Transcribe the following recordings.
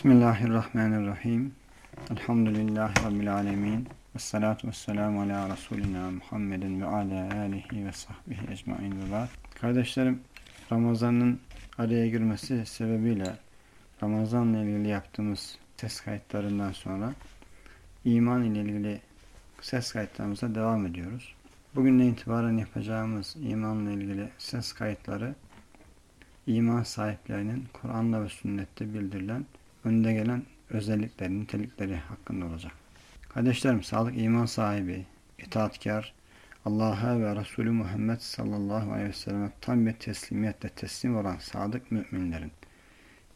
Bismillahirrahmanirrahim. Elhamdülillahi Rabbil alemin. Ve salatu ve selamu ala Resulina Muhammedin ve ala alihi ve sahbihi ecmain ve ba'd. Kardeşlerim, Ramazan'ın araya girmesi sebebiyle Ramazan'la ilgili yaptığımız ses kayıtlarından sonra iman ile ilgili ses kayıtlarımıza devam ediyoruz. Bugünden itibaren yapacağımız imanla ilgili ses kayıtları iman sahiplerinin Kur'an'la ve sünnette bildirilen önde gelen özellikleri, nitelikleri hakkında olacak. Kardeşlerim, sağlık iman sahibi, itaatkar, Allah'a ve Resulü Muhammed sallallahu aleyhi ve selleme tam bir teslimiyetle teslim olan sadık müminlerin,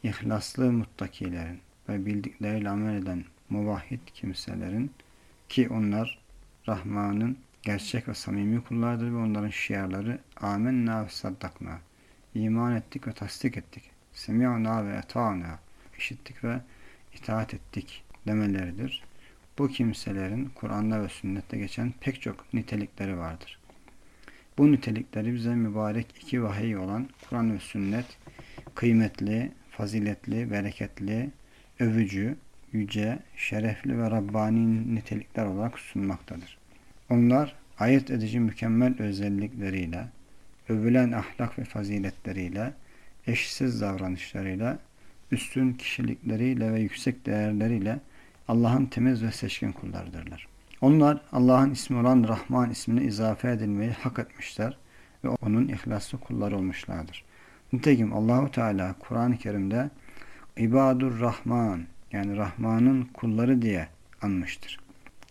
ihlaslı muttakilerin ve bildikleriyle amel eden muvahhid kimselerin ki onlar Rahman'ın gerçek ve samimi kullardır ve onların şiarları amenna ve saddakna iman ettik ve tasdik ettik. Semi'na ve eta'na işittik ve itaat ettik demeleridir. Bu kimselerin Kur'an'da ve sünnette geçen pek çok nitelikleri vardır. Bu nitelikleri bize mübarek iki vahiy olan Kur'an ve sünnet kıymetli, faziletli, bereketli, övücü, yüce, şerefli ve Rabbani nitelikler olarak sunmaktadır. Onlar ayırt edici mükemmel özellikleriyle, övülen ahlak ve faziletleriyle, eşsiz davranışlarıyla üstün kişilikleriyle ve yüksek değerleriyle Allah'ın temiz ve seçkin kullarıdırlar. Onlar Allah'ın ismi olan Rahman ismine izafe edilmeyi hak etmişler ve onun ihlaslı kulları olmuşlardır. Nitekim Allahu Teala Kur'an-ı Kerim'de İbadur Rahman yani Rahman'ın kulları diye anmıştır.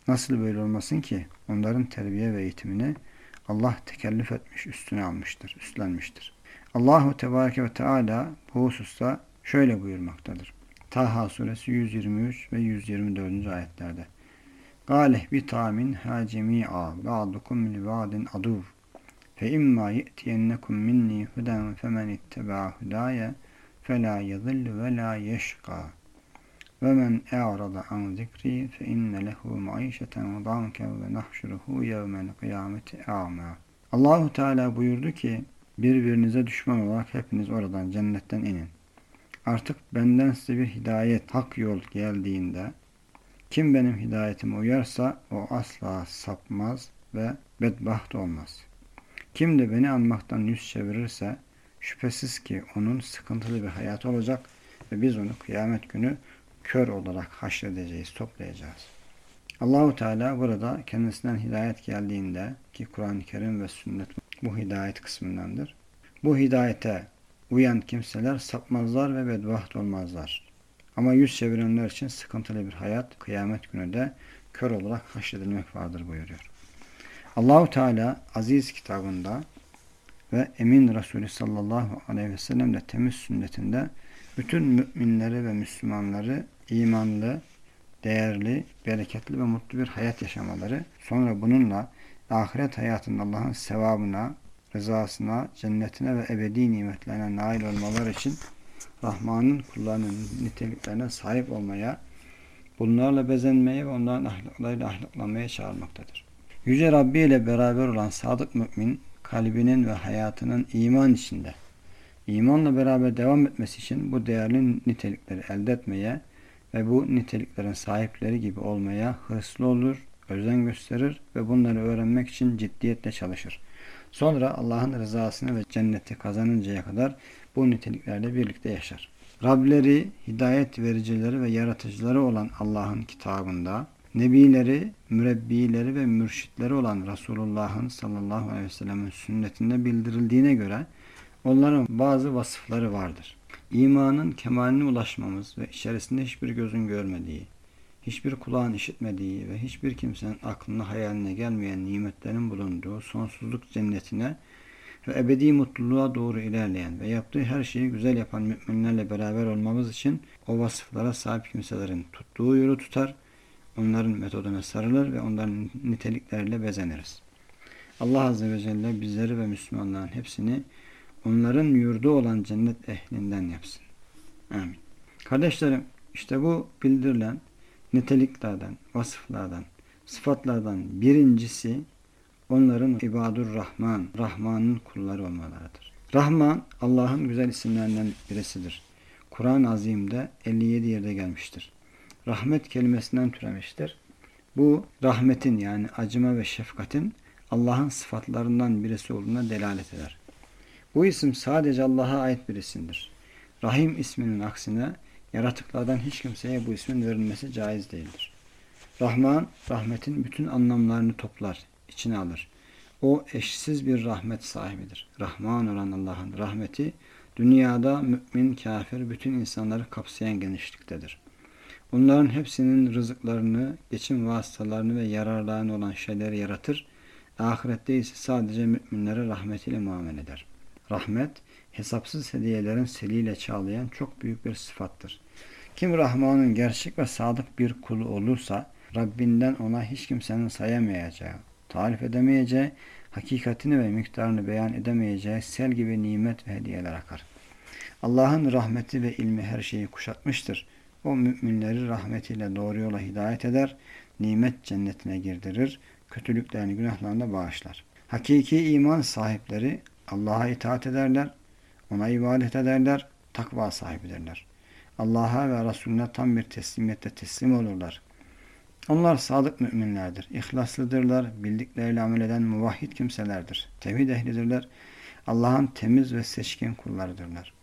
Nasıl böyle olmasın ki onların terbiye ve eğitimini Allah tekellüf etmiş, üstüne almıştır, üstlenmiştir. Allahu Tebareke ve Teala bu hususta şöyle buyurmaktadır. Taha suresi 123 ve 124. ayetlerde. Galeh bi tamin hacemi'a ba'dukum li ba'din aduv. Fe imma ye'tiyennekum minni huden femen itteba hudaya fela yadillu ve la yeşka. Ve men e'rada an zikri fe inne lehu maişeten danken ve nahşuruhu yevmel kıyameti a'ma. Allahu Teala buyurdu ki birbirinize düşman olarak hepiniz oradan cennetten inin. Artık benden size bir hidayet, hak yol geldiğinde kim benim hidayetime uyarsa o asla sapmaz ve bedbaht olmaz. Kim de beni anmaktan yüz çevirirse şüphesiz ki onun sıkıntılı bir hayat olacak ve biz onu kıyamet günü kör olarak haşredeceğiz, toplayacağız. Allahu Teala burada kendisinden hidayet geldiğinde ki Kur'an-ı Kerim ve sünnet bu hidayet kısmındandır. Bu hidayete uyan kimseler sapmazlar ve bedbaht olmazlar. Ama yüz çevirenler için sıkıntılı bir hayat, kıyamet günü de kör olarak haşredilmek vardır buyuruyor. Allahu Teala aziz kitabında ve emin Resulü sallallahu aleyhi ve sellem de temiz sünnetinde bütün müminleri ve Müslümanları imanlı, değerli, bereketli ve mutlu bir hayat yaşamaları, sonra bununla ahiret hayatında Allah'ın sevabına, rızasına, cennetine ve ebedi nimetlerine nail olmalar için Rahman'ın kullarının niteliklerine sahip olmaya, bunlarla bezenmeye ve onların ahlaklarıyla ahlaklanmaya çağırmaktadır. Yüce Rabbi ile beraber olan sadık mümin, kalbinin ve hayatının iman içinde, imanla beraber devam etmesi için bu değerli nitelikleri elde etmeye ve bu niteliklerin sahipleri gibi olmaya hırslı olur, özen gösterir ve bunları öğrenmek için ciddiyetle çalışır. Sonra Allah'ın rızasını ve cenneti kazanıncaya kadar bu niteliklerle birlikte yaşar. Rableri, hidayet vericileri ve yaratıcıları olan Allah'ın kitabında, nebileri, mürebbileri ve mürşitleri olan Resulullah'ın sallallahu aleyhi ve sellem'in sünnetinde bildirildiğine göre onların bazı vasıfları vardır. İmanın kemaline ulaşmamız ve içerisinde hiçbir gözün görmediği, hiçbir kulağın işitmediği ve hiçbir kimsenin aklına hayaline gelmeyen nimetlerin bulunduğu sonsuzluk cennetine ve ebedi mutluluğa doğru ilerleyen ve yaptığı her şeyi güzel yapan müminlerle beraber olmamız için o vasıflara sahip kimselerin tuttuğu yolu tutar, onların metoduna sarılır ve onların nitelikleriyle bezeniriz. Allah Azze ve Celle bizleri ve Müslümanların hepsini onların yurdu olan cennet ehlinden yapsın. Amin. Kardeşlerim işte bu bildirilen niteliklerden, vasıflardan, sıfatlardan birincisi onların ibadur Rahman, Rahman'ın kulları olmalarıdır. Rahman Allah'ın güzel isimlerinden birisidir. Kur'an-ı Azim'de 57 yerde gelmiştir. Rahmet kelimesinden türemiştir. Bu rahmetin yani acıma ve şefkatin Allah'ın sıfatlarından birisi olduğuna delalet eder. Bu isim sadece Allah'a ait bir isimdir. Rahim isminin aksine yaratıklardan hiç kimseye bu ismin verilmesi caiz değildir. Rahman, rahmetin bütün anlamlarını toplar, içine alır. O eşsiz bir rahmet sahibidir. Rahman olan Allah'ın rahmeti, dünyada mümin, kafir, bütün insanları kapsayan genişliktedir. Onların hepsinin rızıklarını, geçim vasıtalarını ve yararlarını olan şeyleri yaratır. Ahirette ise sadece müminlere rahmetiyle muamele eder. Rahmet, hesapsız hediyelerin seliyle çağlayan çok büyük bir sıfattır. Kim Rahman'ın gerçek ve sadık bir kulu olursa, Rabbinden ona hiç kimsenin sayamayacağı, tarif edemeyeceği, hakikatini ve miktarını beyan edemeyeceği sel gibi nimet ve hediyeler akar. Allah'ın rahmeti ve ilmi her şeyi kuşatmıştır. O müminleri rahmetiyle doğru yola hidayet eder, nimet cennetine girdirir, kötülüklerini günahlarını da bağışlar. Hakiki iman sahipleri Allah'a itaat ederler, ona ibadet ederler, takva sahibidirler. Allah'a ve Resulüne tam bir teslimiyette teslim olurlar. Onlar sadık müminlerdir, ihlaslıdırlar, bildikleriyle amel eden muvahhid kimselerdir, tevhid ehlidirler, Allah'ın temiz ve seçkin kullarıdırlar.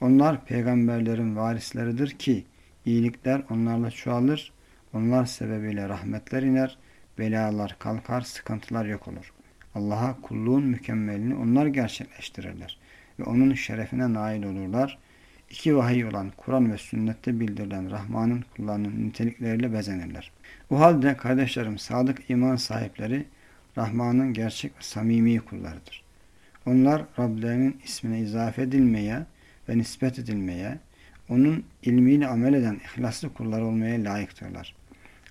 Onlar peygamberlerin varisleridir ki iyilikler onlarla çoğalır, onlar sebebiyle rahmetler iner, belalar kalkar, sıkıntılar yok olur. Allah'a kulluğun mükemmelini onlar gerçekleştirirler ve onun şerefine nail olurlar. İki vahiy olan Kur'an ve sünnette bildirilen Rahman'ın kullarının nitelikleriyle bezenirler. Bu halde kardeşlerim sadık iman sahipleri Rahman'ın gerçek ve samimi kullarıdır. Onlar Rablerinin ismine izafe edilmeye ve nispet edilmeye, onun ilmiyle amel eden ihlaslı kullar olmaya layıktırlar.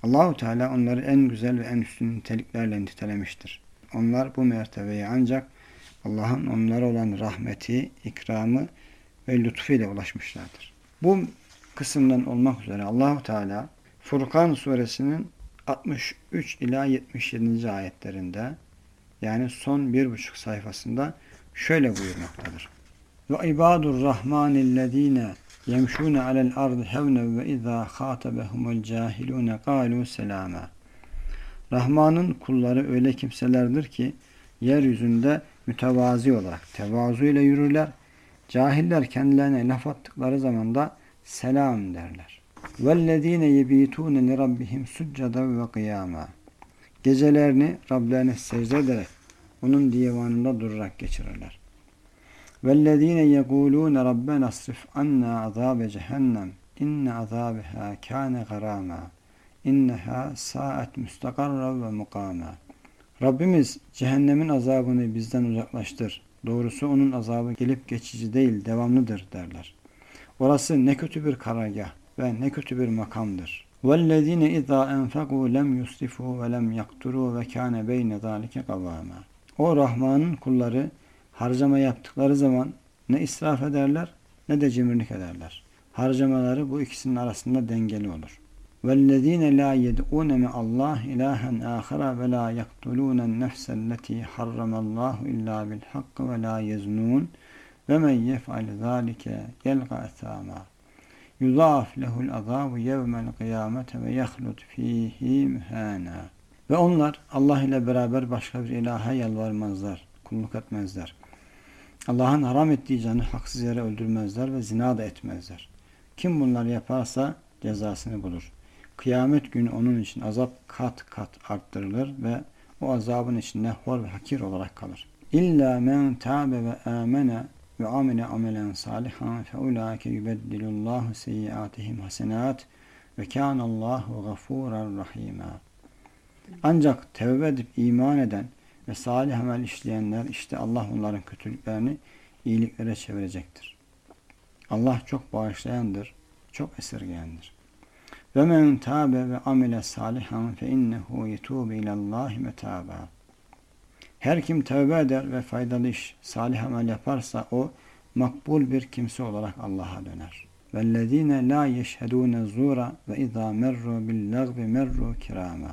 Allahu Teala onları en güzel ve en üstün niteliklerle nitelemiştir. Onlar bu mertebeye ancak Allah'ın onlara olan rahmeti, ikramı ve lütfuyla ulaşmışlardır. Bu kısımdan olmak üzere Allahu Teala Furkan suresinin 63 ila 77. ayetlerinde yani son bir buçuk sayfasında şöyle buyurmaktadır. Ve ibadur rahmanillezine yemşûne alel ardı hevne ve izâ khâtebehumul cahilûne kâlû selâmâ. Rahman'ın kulları öyle kimselerdir ki yeryüzünde mütevazi olarak tevazu ile yürürler. Cahiller kendilerine laf attıkları zaman da selam derler. وَالَّذ۪ينَ يَب۪يتُونَ لِرَبِّهِمْ سُجَّدًا وَقِيَامًا Gecelerini Rablerine secde ederek onun divanında durarak geçirirler. وَالَّذ۪ينَ يَقُولُونَ رَبَّنَا اصْرِفْ عَنَّا عَذَابَ جَهَنَّمْ اِنَّ عَذَابِهَا كَانَ غَرَامًا اِنَّهَا سَاءَتْ مُسْتَقَرًّا وَمُقَامًا Rabbimiz cehennemin azabını bizden uzaklaştır. Doğrusu onun azabı gelip geçici değil, devamlıdır derler. Orası ne kötü bir karargah ve ne kötü bir makamdır. وَالَّذ۪ينَ اِذَا اَنْفَقُوا لَمْ يُسْرِفُوا وَلَمْ يَقْتُرُوا وَكَانَ بَيْنَ ذَٰلِكَ قَوَامًا O Rahman'ın kulları harcama yaptıkları zaman ne israf ederler ne de cimrilik ederler. Harcamaları bu ikisinin arasında dengeli olur. وَالَّذ۪ينَ لَا يَدْعُونَ مِعَ اللّٰهِ اِلَٰهًا آخَرَ وَلَا يَقْتُلُونَ النَّفْسَ الَّتِي حَرَّمَ اللّٰهُ اِلَّا بِالْحَقِّ وَلَا يَزْنُونَ وَمَنْ يَفْعَلْ ذَٰلِكَ يَلْقَ اَثَامًا يُضَاعَفْ لَهُ الْعَذَابُ يَوْمَ الْقِيَامَةِ وَيَخْلُدْ ف۪يهِ مُهَانًا Ve onlar Allah ile beraber başka bir ilaha yalvarmazlar, kulluk etmezler. Allah'ın haram ettiği canı haksız yere öldürmezler ve zina da etmezler. Kim bunları yaparsa cezasını bulur. Kıyamet günü onun için azap kat kat arttırılır ve o azabın içinde hor ve hakir olarak kalır. İlla men tabe ve amene ve amile amelen salihan fe ulaike yubeddilullahu seyyiatihim hasenat ve kânallahu gafûran rahîmâ. Ancak tevbe edip iman eden ve salih amel işleyenler işte Allah onların kötülüklerini iyiliklere çevirecektir. Allah çok bağışlayandır, çok esirgeyendir. Ve men tabe ve amile salihan fe innehu yetubu ilallahi metaba. Her kim tövbe eder ve faydalı iş, salih amel yaparsa o makbul bir kimse olarak Allah'a döner. وَالَّذ۪ينَ لَا يَشْهَدُونَ الزُّورَ وَاِذَا مَرُّوا بِاللَّغْبِ مَرُّوا كِرَامًا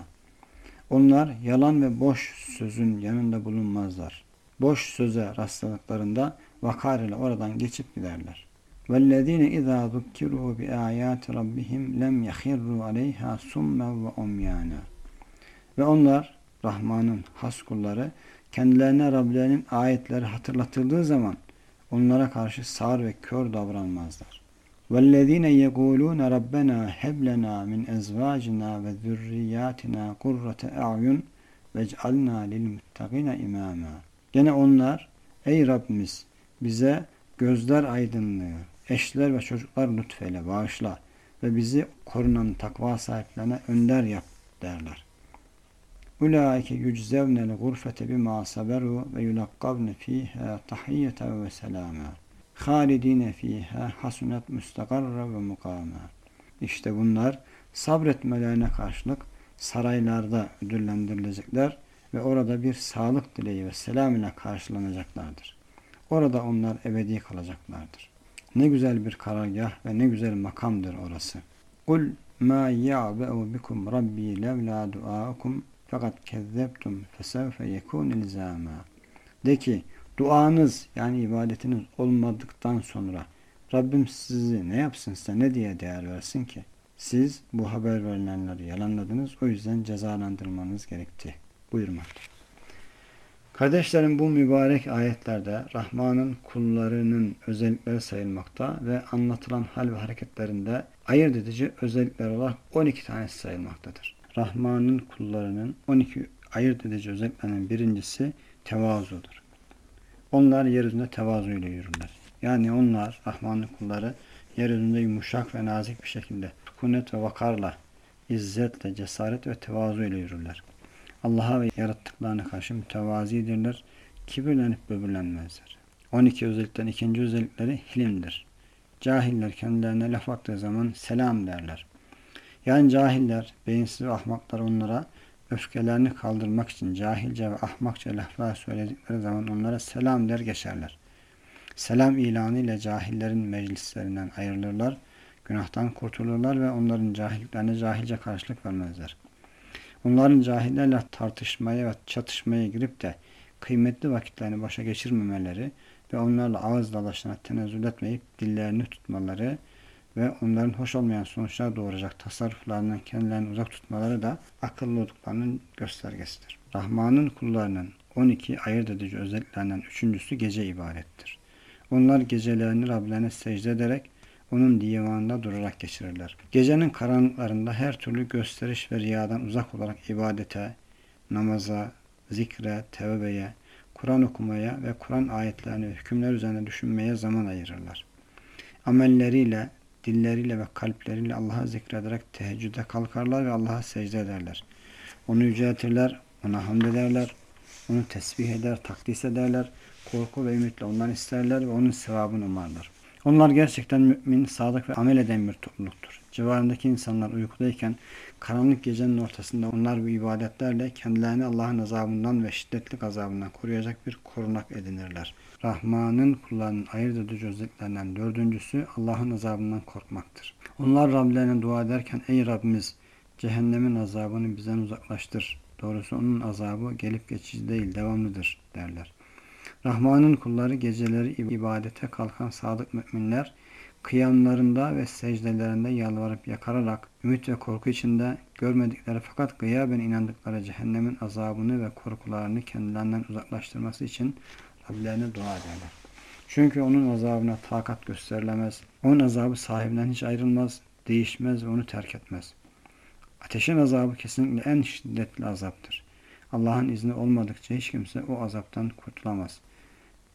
Onlar yalan ve boş sözün yanında bulunmazlar. Boş söze rastladıklarında vakar ile oradan geçip giderler. وَالَّذ۪ينَ اِذَا ذُكِّرُوا بِآيَاتِ رَبِّهِمْ لَمْ يَخِرُّوا عَلَيْهَا سُمَّا وَاُمْيَانًا Ve onlar Rahman'ın has kulları kendilerine Rablerinin ayetleri hatırlatıldığı zaman onlara karşı sağır ve kör davranmazlar. وَالَّذ۪ينَ يَقُولُونَ رَبَّنَا هَبْ لَنَا مِنْ اَزْوَاجِنَا وَذُرِّيَّاتِنَا قُرَّةَ اَعْيُنْ وَاجْعَلْنَا لِلْمُتَّقِينَ اِمَامًا Gene onlar, ey Rabbimiz bize gözler aydınlığı, eşler ve çocuklar lütfeyle bağışla ve bizi korunan takva sahiplerine önder yap derler. Ulaike yüczevnel gurfete bima saberu ve yulakkabne fiha tahiyyeten ve selama. Halidine fiha hasunet müstakarra ve mukama. İşte bunlar sabretmelerine karşılık saraylarda ödüllendirilecekler ve orada bir sağlık dileği ve selam ile karşılanacaklardır. Orada onlar ebedi kalacaklardır. Ne güzel bir karargah ve ne güzel makamdır orası. Kul ma ya'be'u bikum rabbi levla dua'akum fakat kezzeptum fesevfe yekun ilzama. De ki duanız yani ibadetiniz olmadıktan sonra Rabbim sizi ne yapsın size ne diye değer versin ki? Siz bu haber verilenleri yalanladınız o yüzden cezalandırmanız gerekti buyurmakta. Kardeşlerim bu mübarek ayetlerde Rahman'ın kullarının özellikleri sayılmakta ve anlatılan hal ve hareketlerinde ayırt edici özellikler olarak 12 tanesi sayılmaktadır. Rahman'ın kullarının 12 ayırt edici özelliklerinden birincisi tevazudur. Onlar yeryüzünde tevazu yürürler. Yani onlar Rahman'ın kulları yeryüzünde yumuşak ve nazik bir şekilde sukunet ve vakarla, izzetle, cesaret ve tevazu yürürler. Allah'a ve yarattıklarına karşı mütevazidirler. Kibirlenip böbürlenmezler. 12 özellikten ikinci özellikleri hilimdir. Cahiller kendilerine laf attığı zaman selam derler. Yani cahiller, beyinsiz ve ahmaklar onlara öfkelerini kaldırmak için cahilce ve ahmakça laflar söyledikleri zaman onlara selam der geçerler. Selam ilanı ile cahillerin meclislerinden ayrılırlar, günahtan kurtulurlar ve onların cahilliklerine cahilce karşılık vermezler. Onların cahillerle tartışmaya ve çatışmaya girip de kıymetli vakitlerini başa geçirmemeleri ve onlarla ağız dalaşına tenezzül etmeyip dillerini tutmaları ve onların hoş olmayan sonuçlar doğuracak tasarruflarından kendilerini uzak tutmaları da akıllı olduklarının göstergesidir. Rahman'ın kullarının 12 ayırt edici özelliklerinden üçüncüsü gece ibadettir. Onlar gecelerini Rablerine secde ederek onun divanında durarak geçirirler. Gecenin karanlıklarında her türlü gösteriş ve riyadan uzak olarak ibadete, namaza, zikre, tevbeye, Kur'an okumaya ve Kur'an ayetlerini hükümler üzerine düşünmeye zaman ayırırlar. Amelleriyle, dilleriyle ve kalpleriyle Allah'a zikrederek teheccüde kalkarlar ve Allah'a secde ederler. Onu yüceltirler, ona hamd ederler, onu tesbih eder, takdis ederler, korku ve ümitle ondan isterler ve onun sevabını umarlar. Onlar gerçekten mümin, sadık ve amel eden bir topluluktur. Civarındaki insanlar uykudayken karanlık gecenin ortasında onlar bu ibadetlerle kendilerini Allah'ın azabından ve şiddetli gazabından koruyacak bir korunak edinirler. Rahman'ın kullarının ayırt edici özelliklerinden dördüncüsü Allah'ın azabından korkmaktır. Onlar Rablerine dua ederken ey Rabbimiz cehennemin azabını bizden uzaklaştır. Doğrusu onun azabı gelip geçici değil devamlıdır derler. Rahman'ın kulları geceleri ibadete kalkan sadık müminler kıyamlarında ve secdelerinde yalvarıp yakararak ümit ve korku içinde görmedikleri fakat gıyaben inandıkları cehennemin azabını ve korkularını kendilerinden uzaklaştırması için Rablerine dua ederler. Çünkü onun azabına takat gösterilemez. Onun azabı sahibinden hiç ayrılmaz, değişmez ve onu terk etmez. Ateşin azabı kesinlikle en şiddetli azaptır. Allah'ın izni olmadıkça hiç kimse o azaptan kurtulamaz.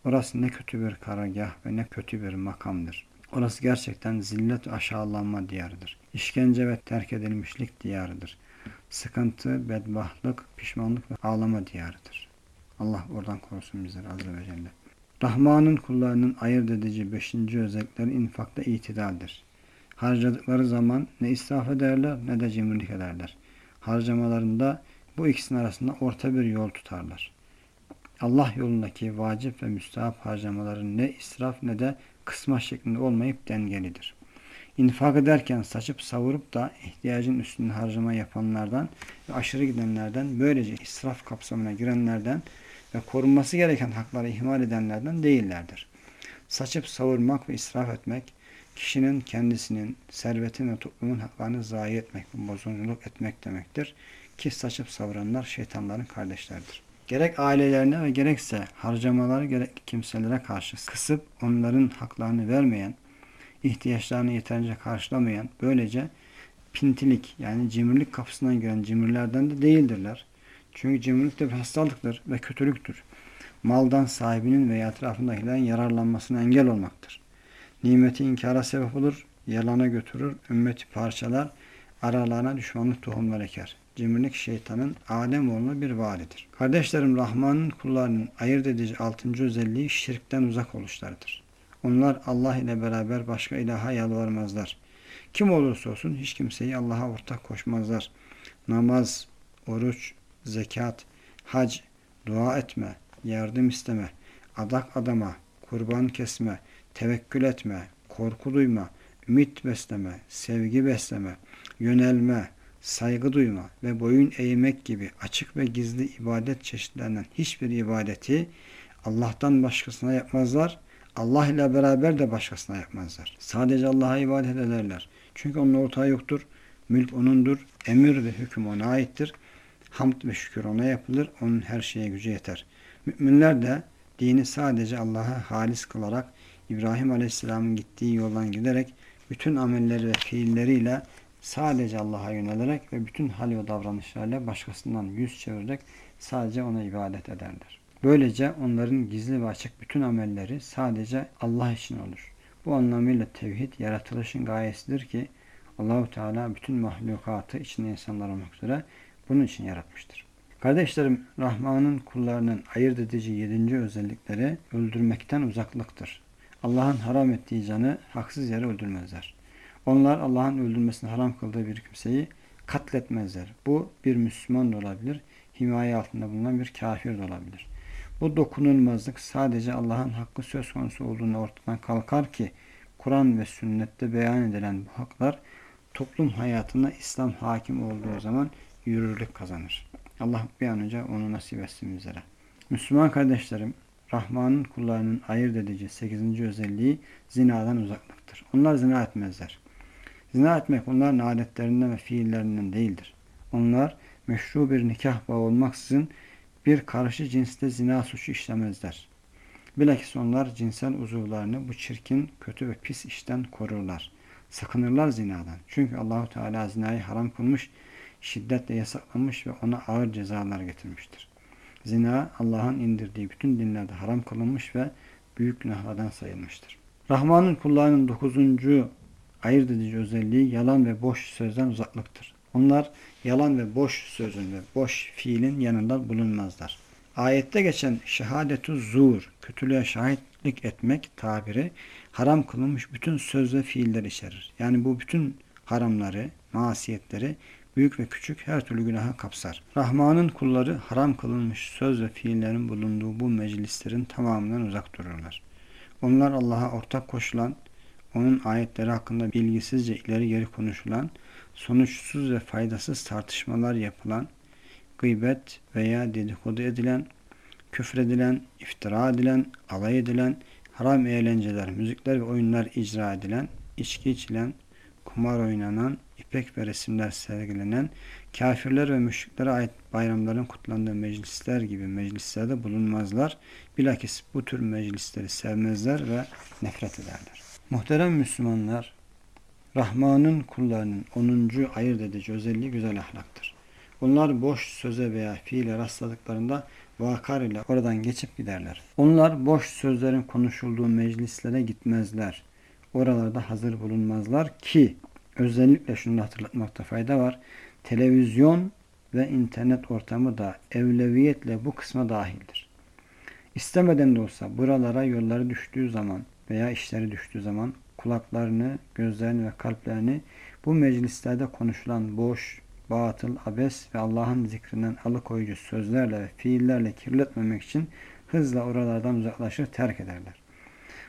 Orası ne kötü bir karargah ve ne kötü bir makamdır. Orası gerçekten zillet aşağılanma diyarıdır. İşkence ve terk edilmişlik diyarıdır. Sıkıntı, bedbahtlık, pişmanlık ve ağlama diyarıdır. Allah oradan korusun bizleri Azze ve Celle. Rahman'ın kullarının ayırt edici beşinci özellikleri infakta itidaldir. Harcadıkları zaman ne israf ederler ne de cimrilik ederler. Harcamalarında bu ikisinin arasında orta bir yol tutarlar. Allah yolundaki vacip ve müstahap harcamaların ne israf ne de kısma şeklinde olmayıp dengelidir. İnfak ederken saçıp savurup da ihtiyacın üstünde harcama yapanlardan ve aşırı gidenlerden böylece israf kapsamına girenlerden ve korunması gereken hakları ihmal edenlerden değillerdir. Saçıp savurmak ve israf etmek kişinin kendisinin, servetin ve toplumun haklarını zayi etmek, bozgunculuk etmek demektir. Ki saçıp savuranlar şeytanların kardeşlerdir. Gerek ailelerine ve gerekse harcamaları gerek kimselere karşı kısıp onların haklarını vermeyen, ihtiyaçlarını yeterince karşılamayan, böylece pintilik yani cimrilik kapısından giren cimrilerden de değildirler. Çünkü cimrilik de bir hastalıktır ve kötülüktür. Maldan sahibinin veya etrafındakilerin yararlanmasına engel olmaktır. Nimeti inkara sebep olur, yalana götürür, ümmeti parçalar, aralarına düşmanlık tohumlar eker. Cimrilik şeytanın Adem oğluna bir validir. Kardeşlerim Rahman'ın kullarının ayırt edici altıncı özelliği şirkten uzak oluşlarıdır. Onlar Allah ile beraber başka ilaha yalvarmazlar. Kim olursa olsun hiç kimseyi Allah'a ortak koşmazlar. Namaz, oruç, zekat, hac, dua etme, yardım isteme, adak adama, kurban kesme, tevekkül etme, korku duyma, ümit besleme, sevgi besleme, yönelme, saygı duyma ve boyun eğmek gibi açık ve gizli ibadet çeşitlerinden hiçbir ibadeti Allah'tan başkasına yapmazlar. Allah ile beraber de başkasına yapmazlar. Sadece Allah'a ibadet ederler. Çünkü onun ortağı yoktur. Mülk onundur. Emir ve hüküm ona aittir. Hamd ve şükür ona yapılır. Onun her şeye gücü yeter. Müminler de dini sadece Allah'a halis kılarak İbrahim Aleyhisselam'ın gittiği yoldan giderek bütün amelleri ve fiilleriyle sadece Allah'a yönelerek ve bütün hal ve davranışlarıyla başkasından yüz çevirerek sadece ona ibadet ederler. Böylece onların gizli ve açık bütün amelleri sadece Allah için olur. Bu anlamıyla tevhid yaratılışın gayesidir ki Allahu Teala bütün mahlukatı içinde insanlar olmak üzere bunun için yaratmıştır. Kardeşlerim, Rahman'ın kullarının ayırt edici yedinci özellikleri öldürmekten uzaklıktır. Allah'ın haram ettiği canı haksız yere öldürmezler. Onlar Allah'ın öldürmesini haram kıldığı bir kimseyi katletmezler. Bu bir Müslüman da olabilir, himaye altında bulunan bir kafir de olabilir. Bu dokunulmazlık sadece Allah'ın hakkı söz konusu olduğunda ortadan kalkar ki Kur'an ve sünnette beyan edilen bu haklar toplum hayatında İslam hakim olduğu zaman yürürlük kazanır. Allah bir an önce onu nasip etsin bizlere. Müslüman kardeşlerim, Rahman'ın kullarının ayırt edici 8. özelliği zinadan uzaklıktır. Onlar zina etmezler. Zina etmek onların adetlerinden ve fiillerinden değildir. Onlar meşru bir nikah bağı olmaksızın bir karşı cinste zina suçu işlemezler. Bilakis onlar cinsel uzuvlarını bu çirkin, kötü ve pis işten korurlar. Sakınırlar zinadan. Çünkü Allahu Teala zinayı haram kılmış, şiddetle yasaklamış ve ona ağır cezalar getirmiştir. Zina Allah'ın indirdiği bütün dinlerde haram kılınmış ve büyük günahlardan sayılmıştır. Rahman'ın kullarının dokuzuncu ayırt edici özelliği yalan ve boş sözden uzaklıktır. Onlar yalan ve boş sözün ve boş fiilin yanında bulunmazlar. Ayette geçen şehadetu zur, kötülüğe şahitlik etmek tabiri haram kılınmış bütün söz ve fiiller içerir. Yani bu bütün haramları, masiyetleri büyük ve küçük her türlü günaha kapsar. Rahman'ın kulları haram kılınmış söz ve fiillerin bulunduğu bu meclislerin tamamından uzak dururlar. Onlar Allah'a ortak koşulan, onun ayetleri hakkında bilgisizce ileri geri konuşulan, sonuçsuz ve faydasız tartışmalar yapılan, gıybet veya dedikodu edilen, küfredilen, iftira edilen, alay edilen, haram eğlenceler, müzikler ve oyunlar icra edilen, içki içilen, kumar oynanan, ipek ve resimler sergilenen, kafirler ve müşriklere ait bayramların kutlandığı meclisler gibi meclislerde bulunmazlar. Bilakis bu tür meclisleri sevmezler ve nefret ederler. Muhterem Müslümanlar, Rahman'ın kullarının 10. ayırt edici özelliği güzel ahlaktır. Onlar boş söze veya fiile rastladıklarında vakar ile oradan geçip giderler. Onlar boş sözlerin konuşulduğu meclislere gitmezler. Oralarda hazır bulunmazlar ki özellikle şunu hatırlatmakta fayda var. Televizyon ve internet ortamı da evleviyetle bu kısma dahildir. İstemeden de olsa buralara yolları düştüğü zaman veya işleri düştüğü zaman kulaklarını, gözlerini ve kalplerini bu meclislerde konuşulan boş, batıl, abes ve Allah'ın zikrinden alıkoyucu sözlerle ve fiillerle kirletmemek için hızla oralardan uzaklaşır, terk ederler.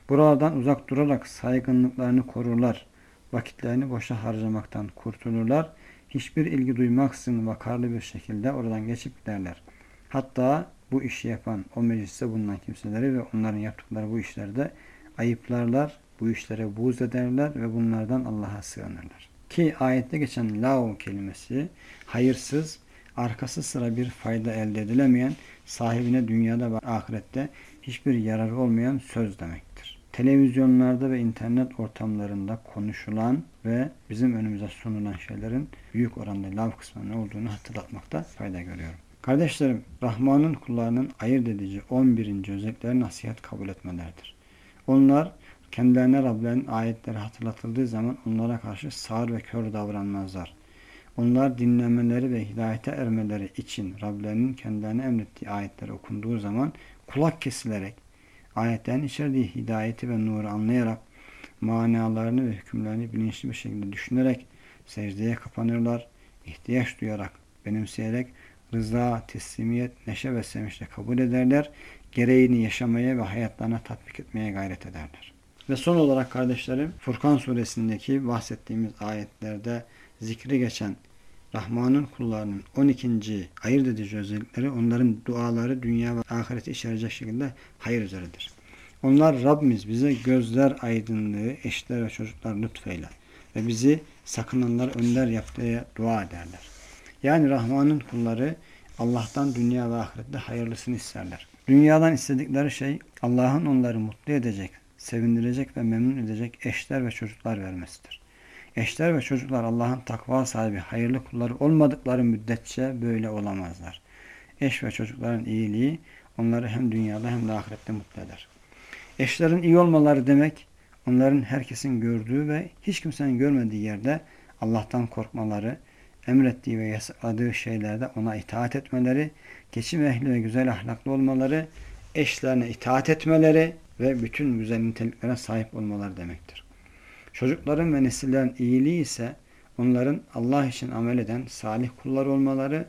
Buralardan uzak durarak saygınlıklarını korurlar. Vakitlerini boşa harcamaktan kurtulurlar. Hiçbir ilgi duymaksızın vakarlı bir şekilde oradan geçip giderler. Hatta bu işi yapan o mecliste bulunan kimseleri ve onların yaptıkları bu işlerde ayıplarlar bu işlere buğz ederler ve bunlardan Allah'a sığınırlar. Ki ayette geçen lav kelimesi hayırsız, arkası sıra bir fayda elde edilemeyen, sahibine dünyada ve ahirette hiçbir yararı olmayan söz demektir. Televizyonlarda ve internet ortamlarında konuşulan ve bizim önümüze sunulan şeylerin büyük oranda lav kısmının olduğunu hatırlatmakta fayda görüyorum. Kardeşlerim, Rahman'ın kullarının ayırt edici 11. özellikleri nasihat kabul etmelerdir. Onlar kendilerine Rablerinin ayetleri hatırlatıldığı zaman onlara karşı sağır ve kör davranmazlar. Onlar dinlemeleri ve hidayete ermeleri için Rablerinin kendilerine emrettiği ayetleri okunduğu zaman kulak kesilerek ayetlerin içerdiği hidayeti ve nuru anlayarak manalarını ve hükümlerini bilinçli bir şekilde düşünerek secdeye kapanırlar, ihtiyaç duyarak, benimseyerek rıza, teslimiyet, neşe ve sevinçle kabul ederler, gereğini yaşamaya ve hayatlarına tatbik etmeye gayret ederler. Ve son olarak kardeşlerim Furkan suresindeki bahsettiğimiz ayetlerde zikri geçen Rahman'ın kullarının 12. ayırt edici özellikleri onların duaları dünya ve ahireti içerecek şekilde hayır üzeredir. Onlar Rabbimiz bize gözler aydınlığı, eşler ve çocuklar lütfeyle ve bizi sakınanlar önder yaptığı dua ederler. Yani Rahman'ın kulları Allah'tan dünya ve ahirette hayırlısını isterler. Dünyadan istedikleri şey Allah'ın onları mutlu edecek, sevindirecek ve memnun edecek eşler ve çocuklar vermesidir. Eşler ve çocuklar Allah'ın takva sahibi, hayırlı kulları olmadıkları müddetçe böyle olamazlar. Eş ve çocukların iyiliği onları hem dünyada hem de ahirette mutlu eder. Eşlerin iyi olmaları demek, onların herkesin gördüğü ve hiç kimsenin görmediği yerde Allah'tan korkmaları, emrettiği ve yasakladığı şeylerde ona itaat etmeleri, geçim ehli ve güzel ahlaklı olmaları, eşlerine itaat etmeleri ve bütün güzel niteliklere sahip olmaları demektir. Çocukların ve nesillerin iyiliği ise onların Allah için amel eden salih kullar olmaları,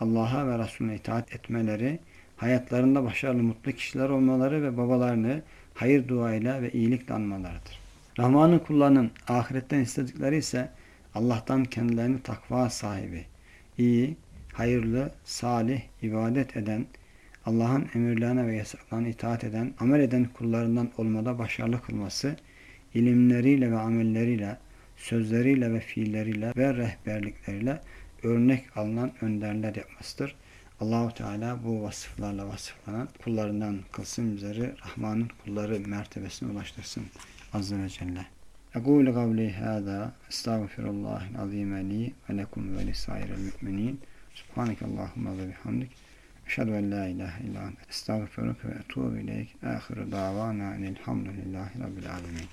Allah'a ve Resulüne itaat etmeleri, hayatlarında başarılı mutlu kişiler olmaları ve babalarını hayır duayla ve iyilikle anmalarıdır. Rahman'ın kullarının ahiretten istedikleri ise Allah'tan kendilerini takva sahibi, iyi, hayırlı, salih, ibadet eden, Allah'ın emirlerine ve yasaklarına itaat eden, amel eden kullarından olmada başarılı kılması, ilimleriyle ve amelleriyle, sözleriyle ve fiilleriyle ve rehberlikleriyle örnek alınan önderler yapmasıdır. Allahu Teala bu vasıflarla vasıflanan kullarından kılsın bizleri Rahman'ın kulları mertebesine ulaştırsın Azze ve Celle. أقول قولي هذا أستغفر الله العظيم لي ولكم ولسائر المؤمنين Subhaneke Allahümme ve bihamdik. Eşhedü en la ilahe illa estağfuruk ve etubu ileyk. Ahiru davana enelhamdülillahi rabbil alemin.